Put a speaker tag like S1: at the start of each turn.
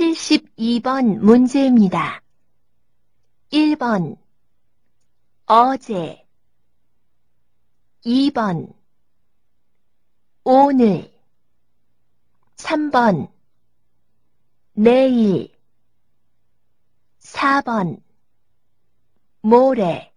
S1: 72번 문제입니다. 1번. 어제. 2번. 오늘. 3번. 내일. 4번. 모레.